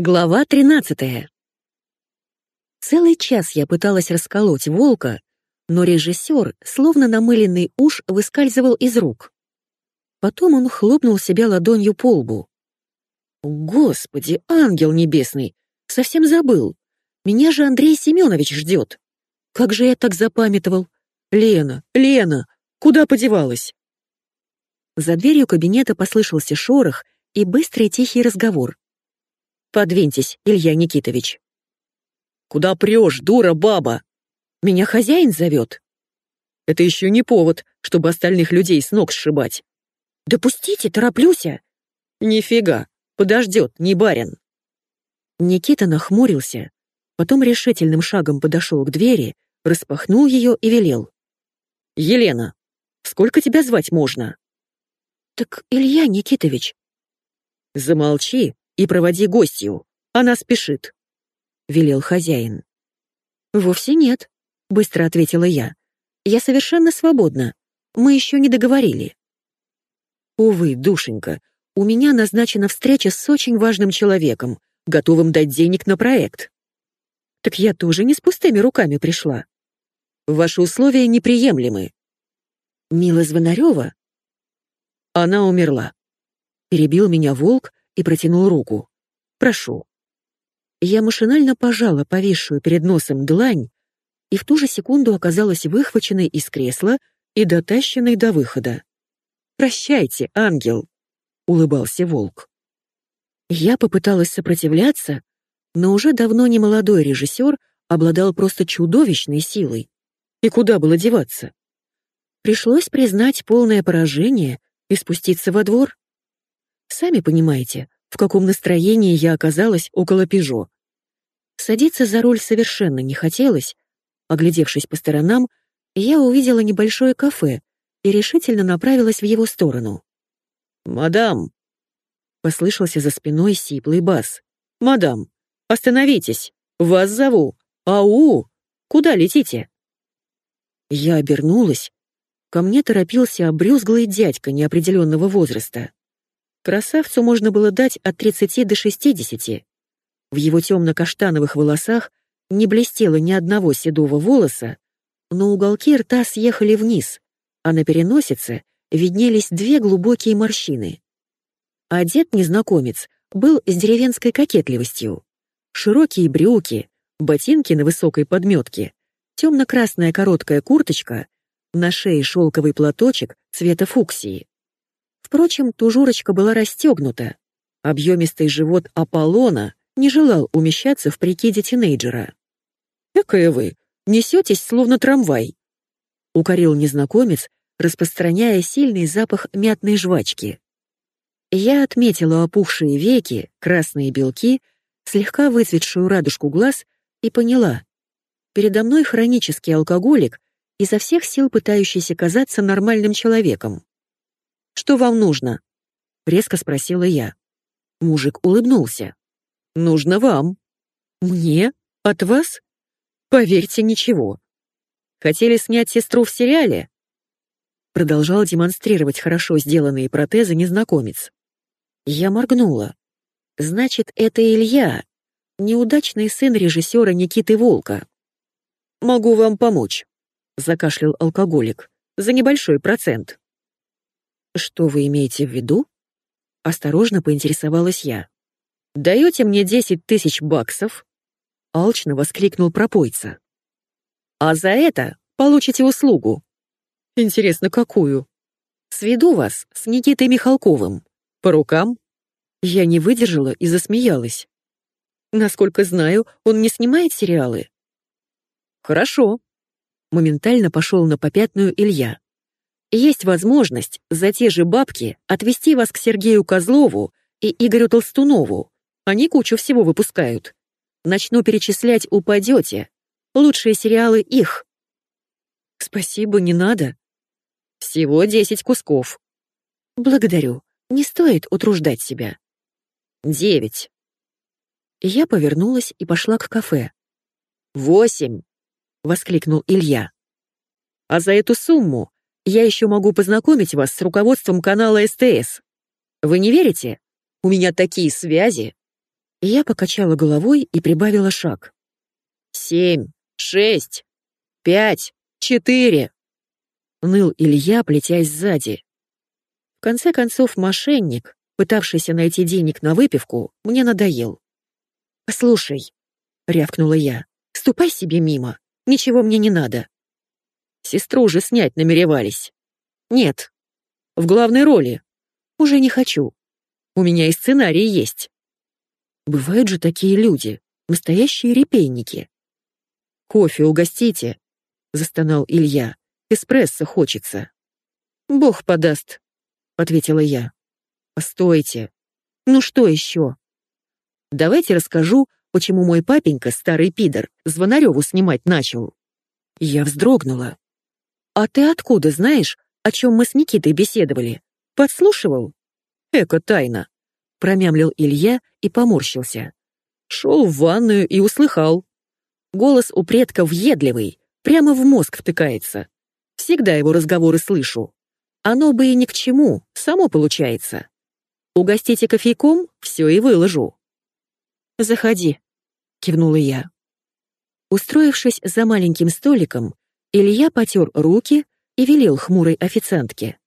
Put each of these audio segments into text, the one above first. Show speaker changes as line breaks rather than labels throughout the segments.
Глава 13. Целый час я пыталась расколоть волка, но режиссер, словно намыленный уж, выскальзывал из рук. Потом он хлопнул себя ладонью по лбу. «Господи, ангел небесный! Совсем забыл! Меня же Андрей Семенович ждет! Как же я так запамятовал! Лена, Лена, куда подевалась?» За дверью кабинета послышался шорох и быстрый тихий разговор. Подвиньтесь, Илья Никитович. Куда прешь, дура баба? Меня хозяин зовет. Это еще не повод, чтобы остальных людей с ног сшибать. Допустите, тороплюся. Нифига, подождет, не барин. Никита нахмурился, потом решительным шагом подошел к двери, распахнул ее и велел. «Елена, сколько тебя звать можно?» «Так Илья Никитович». «Замолчи и проводи гостью. Она спешит», — велел хозяин. «Вовсе нет», — быстро ответила я. «Я совершенно свободна. Мы еще не договорили». «Увы, душенька, у меня назначена встреча с очень важным человеком, готовым дать денег на проект». «Так я тоже не с пустыми руками пришла». «Ваши условия неприемлемы». «Мила Звонарева?» «Она умерла». Перебил меня волк, и протянул руку. «Прошу». Я машинально пожала повисшую перед носом длань и в ту же секунду оказалась выхваченной из кресла и дотащенной до выхода. «Прощайте, ангел!» — улыбался волк. Я попыталась сопротивляться, но уже давно не молодой режиссер обладал просто чудовищной силой. И куда было деваться? Пришлось признать полное поражение и спуститься во двор. Сами понимаете, в каком настроении я оказалась около «Пежо». Садиться за руль совершенно не хотелось. Оглядевшись по сторонам, я увидела небольшое кафе и решительно направилась в его сторону. «Мадам!» — послышался за спиной сиплый бас. «Мадам, остановитесь! Вас зову! Ау! Куда летите?» Я обернулась. Ко мне торопился обрюзглый дядька неопределенного возраста. Красавцу можно было дать от 30 до 60. В его темно-каштановых волосах не блестело ни одного седого волоса, но уголки рта съехали вниз, а на переносице виднелись две глубокие морщины. Одет незнакомец был с деревенской кокетливостью. Широкие брюки, ботинки на высокой подметке, темно-красная короткая курточка, на шее шелковый платочек цвета фуксии. Впрочем, тужурочка была расстегнута. Объемистый живот Аполлона не желал умещаться в прикиде тинейджера. «Экая вы, несетесь, словно трамвай», — укорил незнакомец, распространяя сильный запах мятной жвачки. Я отметила опухшие веки, красные белки, слегка выцветшую радужку глаз и поняла. Передо мной хронический алкоголик, изо всех сил пытающийся казаться нормальным человеком. «Что вам нужно?» — резко спросила я. Мужик улыбнулся. «Нужно вам». «Мне? От вас?» «Поверьте, ничего. Хотели снять сестру в сериале?» Продолжал демонстрировать хорошо сделанные протезы незнакомец. Я моргнула. «Значит, это Илья, неудачный сын режиссера Никиты Волка». «Могу вам помочь», — закашлял алкоголик, — «за небольшой процент». «Что вы имеете в виду?» Осторожно поинтересовалась я. «Даете мне десять тысяч баксов?» Алчно воскликнул пропойца. «А за это получите услугу». «Интересно, какую?» «Сведу вас с Никитой Михалковым. По рукам?» Я не выдержала и засмеялась. «Насколько знаю, он не снимает сериалы?» «Хорошо». Моментально пошел на попятную Илья. Есть возможность за те же бабки отвезти вас к Сергею Козлову и Игорю Толстунову. Они кучу всего выпускают. Начну перечислять, упадете. Лучшие сериалы их. Спасибо, не надо. Всего десять кусков. Благодарю. Не стоит утруждать себя. Девять. Я повернулась и пошла к кафе. «Восемь!» — воскликнул Илья. «А за эту сумму я еще могу познакомить вас с руководством канала СТС. Вы не верите? У меня такие связи. Я покачала головой и прибавила шаг. «Семь, шесть, пять, четыре!» Ныл Илья, плетясь сзади. В конце концов, мошенник, пытавшийся найти денег на выпивку, мне надоел. «Послушай», — рявкнула я, — «ступай себе мимо, ничего мне не надо». Сестру же снять намеревались. Нет. В главной роли. Уже не хочу. У меня и сценарий есть. Бывают же такие люди, настоящие репейники. «Кофе угостите», — застонал Илья. «Эспрессо хочется». «Бог подаст», — ответила я. «Постойте. Ну что еще?» «Давайте расскажу, почему мой папенька, старый пидор, Звонареву снимать начал». Я вздрогнула. «А ты откуда знаешь, о чем мы с Никитой беседовали? Подслушивал?» «Эко тайна», — промямлил Илья и поморщился. Шел в ванную и услыхал. Голос у предка въедливый, прямо в мозг втыкается. Всегда его разговоры слышу. Оно бы и ни к чему, само получается. Угостите кофейком, все и выложу. «Заходи», — кивнула я. Устроившись за маленьким столиком, Илья потер руки и велел хмурой официантке.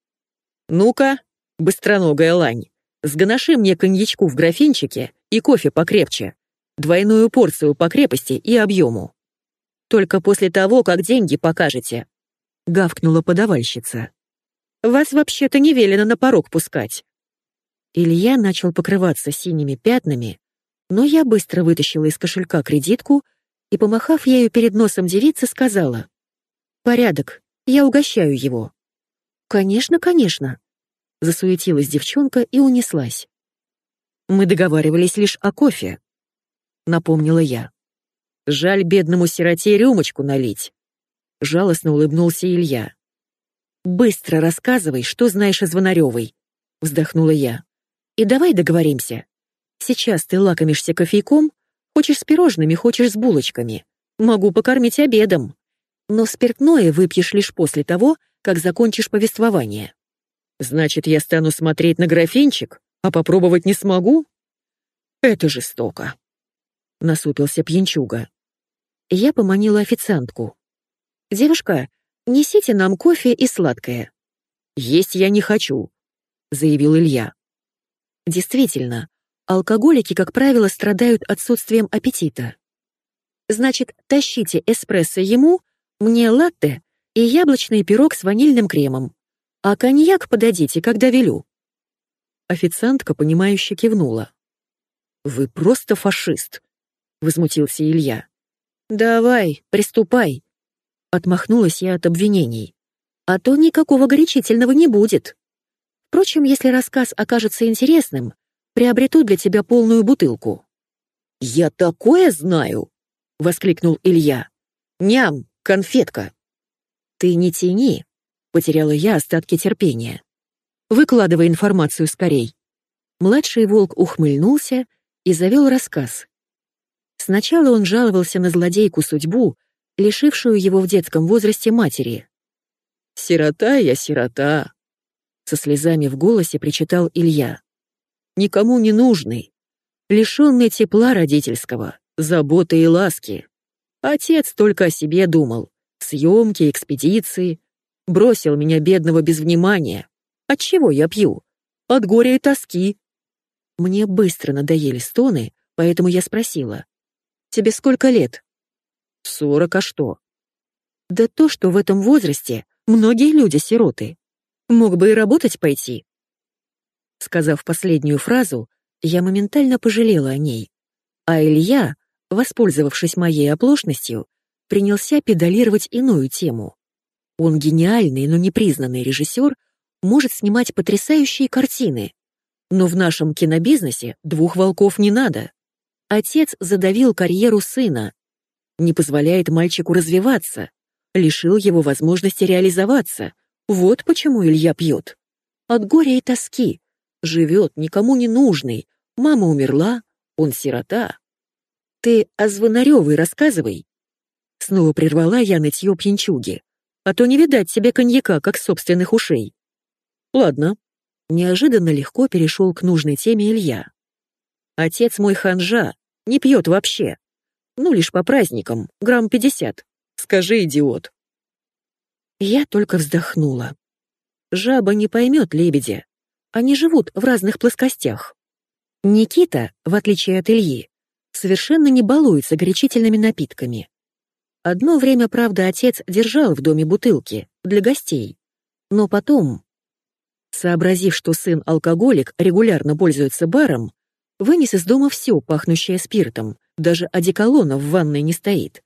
«Ну-ка, быстроногая лань, сгоноши мне коньячку в графинчике и кофе покрепче двойную порцию по крепости и объему. Только после того, как деньги покажете», — гавкнула подавальщица. «Вас вообще-то не велено на порог пускать». Илья начал покрываться синими пятнами, но я быстро вытащила из кошелька кредитку и, помахав ею перед носом девицы, сказала. «Порядок, я угощаю его». «Конечно, конечно», — засуетилась девчонка и унеслась. Мы договаривались лишь о кофе, — напомнила я. «Жаль бедному сироте рюмочку налить», — жалостно улыбнулся Илья. «Быстро рассказывай, что знаешь о Звонаревой», — вздохнула я. «И давай договоримся. Сейчас ты лакомишься кофейком, хочешь с пирожными, хочешь с булочками. Могу покормить обедом. Но спиртное выпьешь лишь после того, как закончишь повествование». «Значит, я стану смотреть на графинчик, а попробовать не смогу?» «Это жестоко», насупился пьянчуга. Я поманила официантку. «Девушка, несите нам кофе и сладкое». «Есть я не хочу», — заявил Илья. Действительно, алкоголики, как правило, страдают отсутствием аппетита. Значит, тащите эспрессо ему, мне латте и яблочный пирог с ванильным кремом. А коньяк подадите, когда велю. Официантка, понимающе кивнула. «Вы просто фашист», возмутился Илья. «Давай, приступай!» Отмахнулась я от обвинений. «А то никакого горячительного не будет. Впрочем, если рассказ окажется интересным, приобрету для тебя полную бутылку». «Я такое знаю!» — воскликнул Илья. «Ням, конфетка!» «Ты не тяни!» — потеряла я остатки терпения. «Выкладывай информацию скорей». Младший волк ухмыльнулся и завел рассказ, Сначала он жаловался на злодейку судьбу, лишившую его в детском возрасте матери. «Сирота я, сирота!» Со слезами в голосе причитал Илья. «Никому не нужный, лишенный тепла родительского, заботы и ласки. Отец только о себе думал, съемки, экспедиции. Бросил меня бедного без внимания. От чего я пью? От горя и тоски. Мне быстро надоели стоны, поэтому я спросила. Тебе сколько лет? Сорок, а что? Да то, что в этом возрасте многие люди сироты. Мог бы и работать пойти. Сказав последнюю фразу, я моментально пожалела о ней. А Илья, воспользовавшись моей оплошностью, принялся педалировать иную тему. Он гениальный, но непризнанный режиссер, может снимать потрясающие картины. Но в нашем кинобизнесе двух волков не надо. Отец задавил карьеру сына, не позволяет мальчику развиваться, лишил его возможности реализоваться. Вот почему Илья пьет. От горя и тоски. Живет никому не нужный. Мама умерла, он сирота. Ты о Звонаревой рассказывай. Снова прервала я нытье пьянчуги. А то не видать себе коньяка, как собственных ушей. Ладно. Неожиданно легко перешел к нужной теме Илья. Отец мой ханжа, не пьет вообще. Ну, лишь по праздникам, грамм пятьдесят. Скажи, идиот. Я только вздохнула. Жаба не поймет лебедя. Они живут в разных плоскостях. Никита, в отличие от Ильи, совершенно не балуется горячительными напитками. Одно время, правда, отец держал в доме бутылки для гостей. Но потом, сообразив, что сын алкоголик регулярно пользуется баром, вынес из дома все, пахнущее спиртом, даже одеколона в ванной не стоит.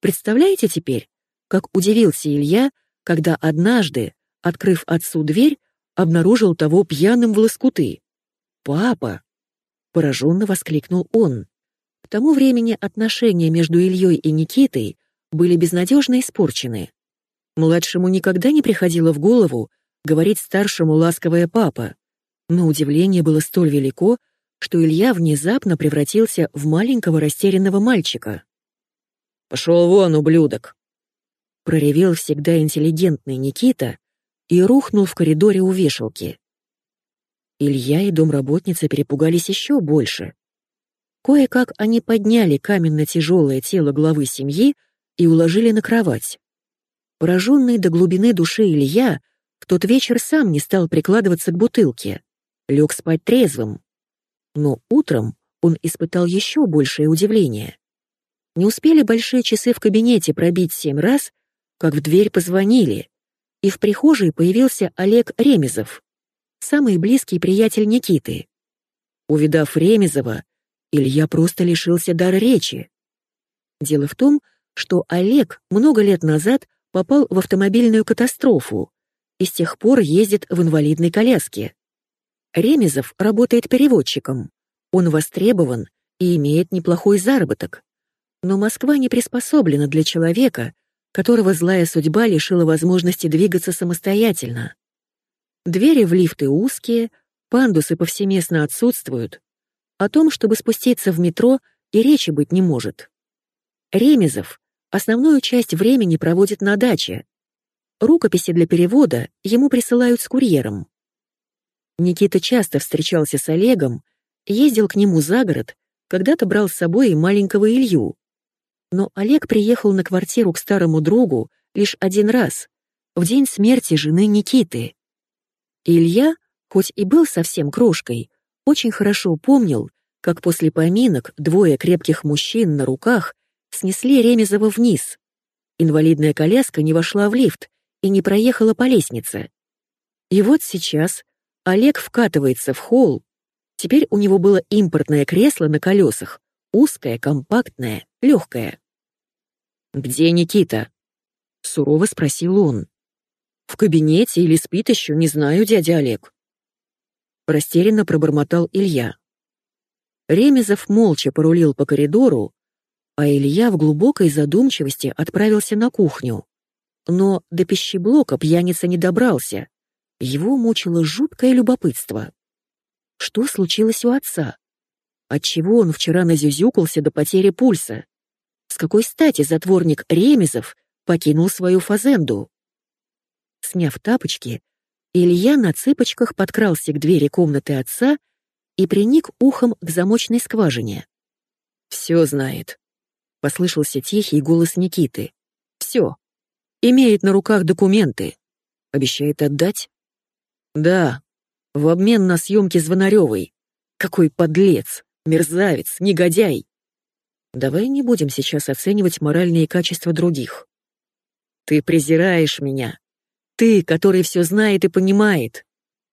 Представляете теперь, как удивился Илья, когда однажды, открыв отцу дверь, обнаружил того пьяным в лоскуты. «Папа!» — пораженно воскликнул он. К тому времени отношения между Ильей и Никитой были безнадежно испорчены. Младшему никогда не приходило в голову говорить старшему ласковое «папа», но удивление было столь велико, что Илья внезапно превратился в маленького растерянного мальчика. «Пошел вон, ублюдок!» Проревел всегда интеллигентный Никита и рухнул в коридоре у вешалки. Илья и домработница перепугались еще больше. Кое-как они подняли каменно-тяжелое тело главы семьи и уложили на кровать. Пораженный до глубины души Илья в тот вечер сам не стал прикладываться к бутылке, лег спать трезвым. Но утром он испытал еще большее удивление. Не успели большие часы в кабинете пробить семь раз, как в дверь позвонили, и в прихожей появился Олег Ремезов, самый близкий приятель Никиты. Увидав Ремезова, Илья просто лишился дара речи. Дело в том, что Олег много лет назад попал в автомобильную катастрофу и с тех пор ездит в инвалидной коляске. Ремезов работает переводчиком. Он востребован и имеет неплохой заработок. Но Москва не приспособлена для человека, которого злая судьба лишила возможности двигаться самостоятельно. Двери в лифты узкие, пандусы повсеместно отсутствуют. О том, чтобы спуститься в метро, и речи быть не может. Ремезов основную часть времени проводит на даче. Рукописи для перевода ему присылают с курьером. Никита часто встречался с Олегом, ездил к нему за город, когда-то брал с собой и маленького Илью. Но Олег приехал на квартиру к старому другу лишь один раз, в день смерти жены Никиты. Илья, хоть и был совсем крошкой, очень хорошо помнил, как после поминок двое крепких мужчин на руках снесли Ремезова вниз. Инвалидная коляска не вошла в лифт и не проехала по лестнице. И вот сейчас Олег вкатывается в холл. Теперь у него было импортное кресло на колесах, узкое, компактное, легкое. «Где Никита?» — сурово спросил он. «В кабинете или спит еще, не знаю, дядя Олег». Растерянно пробормотал Илья. Ремезов молча порулил по коридору, а Илья в глубокой задумчивости отправился на кухню. Но до пищеблока пьяница не добрался. Его мучило жуткое любопытство. Что случилось у отца? Отчего он вчера назюзюкался до потери пульса? С какой стати затворник Ремезов покинул свою фазенду? Сняв тапочки, Илья на цыпочках подкрался к двери комнаты отца и приник ухом к замочной скважине. «Все знает», — послышался тихий голос Никиты. «Все. Имеет на руках документы. Обещает отдать?» «Да. В обмен на съемки Звонаревой. Какой подлец, мерзавец, негодяй!» Давай не будем сейчас оценивать моральные качества других. Ты презираешь меня. Ты, который все знает и понимает.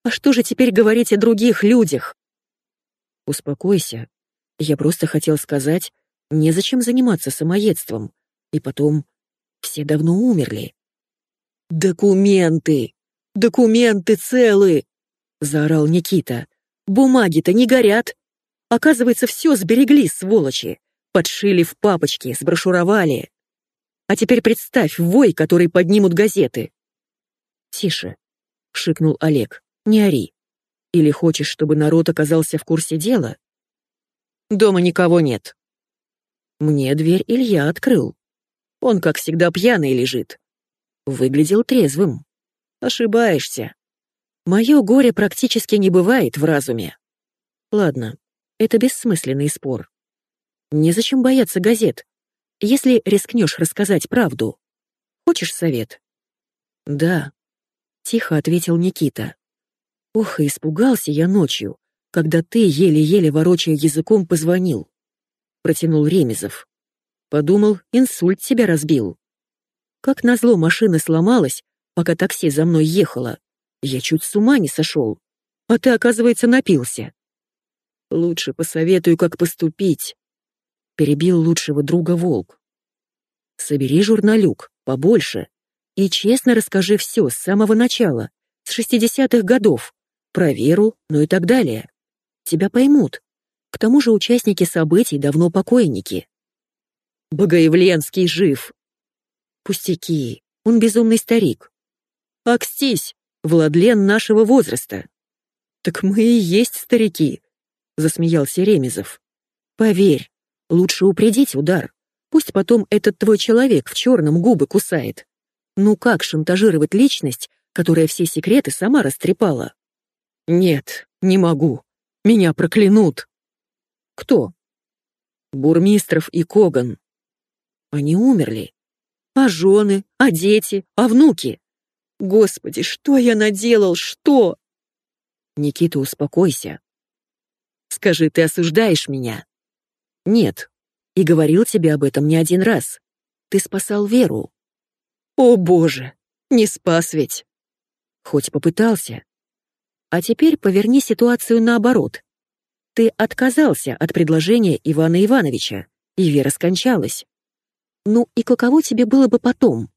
А что же теперь говорить о других людях? Успокойся. Я просто хотел сказать, незачем заниматься самоедством. И потом, все давно умерли. «Документы! Документы целы!» — заорал Никита. «Бумаги-то не горят! Оказывается, все сберегли, сволочи! Подшили в папочки, сброшуровали. А теперь представь вой, который поднимут газеты. «Тише», — шикнул Олег, — «не ори. Или хочешь, чтобы народ оказался в курсе дела?» «Дома никого нет». Мне дверь Илья открыл. Он, как всегда, пьяный лежит. Выглядел трезвым. Ошибаешься. Мое горе практически не бывает в разуме. Ладно, Это бессмысленный спор. Незачем бояться газет, если рискнешь рассказать правду. Хочешь совет? Да, тихо ответил Никита. Ох, и испугался я ночью, когда ты, еле-еле ворочая языком, позвонил. Протянул Ремезов. Подумал, инсульт тебя разбил. Как назло, машина сломалась, пока такси за мной ехало. Я чуть с ума не сошел. А ты, оказывается, напился. Лучше посоветую, как поступить. Перебил лучшего друга Волк. Собери журналюк, побольше, и честно расскажи все с самого начала, с шестидесятых годов, про веру, ну и так далее. Тебя поймут. К тому же участники событий давно покойники. Богоявленский жив. Пустяки, он безумный старик. Акстись, Владлен нашего возраста. Так мы и есть старики, засмеялся Ремезов. Поверь, лучше упредить удар. Пусть потом этот твой человек в черном губы кусает. Ну как шантажировать личность, которая все секреты сама растрепала? Нет, не могу. Меня проклянут. Кто? Бурмистров и Коган. Они умерли. А жены, а дети, а внуки? Господи, что я наделал, что? Никита, успокойся. Скажи, ты осуждаешь меня? Нет. И говорил тебе об этом не один раз. Ты спасал Веру. О, Боже, не спас ведь. Хоть попытался. А теперь поверни ситуацию наоборот. Ты отказался от предложения Ивана Ивановича, и Вера скончалась. Ну и каково тебе было бы потом?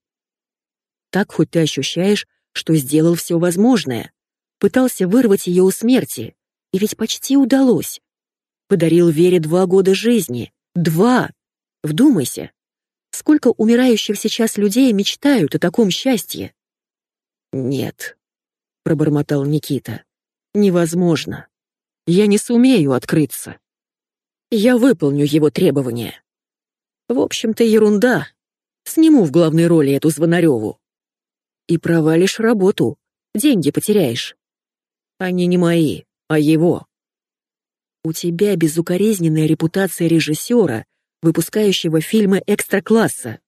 Так хоть ты ощущаешь, что сделал все возможное. Пытался вырвать ее у смерти, и ведь почти удалось. Подарил Вере два года жизни. Два! Вдумайся. Сколько умирающих сейчас людей мечтают о таком счастье? Нет, пробормотал Никита. Невозможно. Я не сумею открыться. Я выполню его требования. В общем-то, ерунда. Сниму в главной роли эту Звонареву. И провалишь работу, деньги потеряешь. Они не мои, а его. У тебя безукоризненная репутация режиссера, выпускающего фильмы экстра-класса.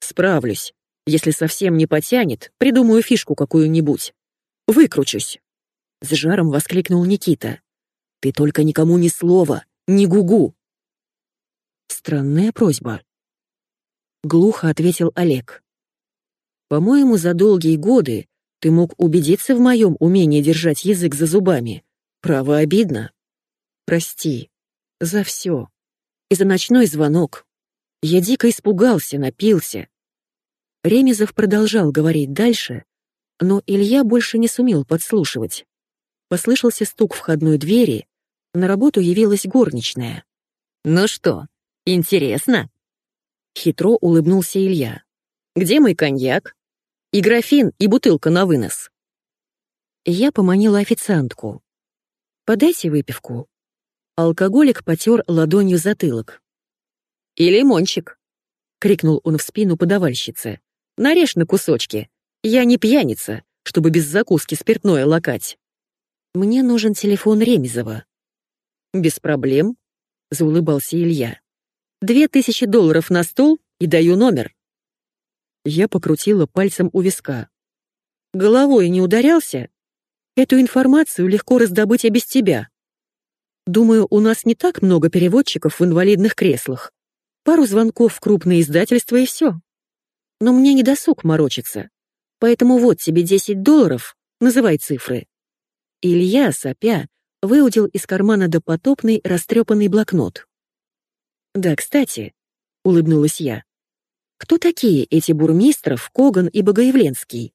Справлюсь. Если совсем не потянет, придумаю фишку какую-нибудь. Выкручусь. С жаром воскликнул Никита. Ты только никому ни слова, ни гугу. Странная просьба. Глухо ответил Олег. По-моему, за долгие годы ты мог убедиться в моем умении держать язык за зубами. Право обидно. Прости. За все. И за ночной звонок. Я дико испугался, напился. Ремезов продолжал говорить дальше, но Илья больше не сумел подслушивать. Послышался стук входной двери, на работу явилась горничная. «Ну что, Интересно?» Хитро улыбнулся Илья. «Где мой коньяк? И графин, и бутылка на вынос». Я поманила официантку. «Подайте выпивку». Алкоголик потер ладонью затылок. «И лимончик», — крикнул он в спину подавальщице. «Нарежь на кусочки. Я не пьяница, чтобы без закуски спиртное лакать. Мне нужен телефон Ремезова». «Без проблем», — заулыбался Илья. Две тысячи долларов на стол и даю номер. Я покрутила пальцем у виска. Головой не ударялся? Эту информацию легко раздобыть и без тебя. Думаю, у нас не так много переводчиков в инвалидных креслах. Пару звонков в крупные издательства и все. Но мне не досуг морочиться. Поэтому вот тебе 10 долларов, называй цифры. Илья, сопя, выудил из кармана допотопный растрепанный блокнот. «Да, кстати», — улыбнулась я. «Кто такие эти бурмистров, Коган и Богоявленский?»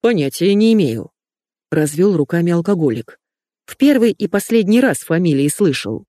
«Понятия не имею», — развел руками алкоголик. «В первый и последний раз фамилии слышал».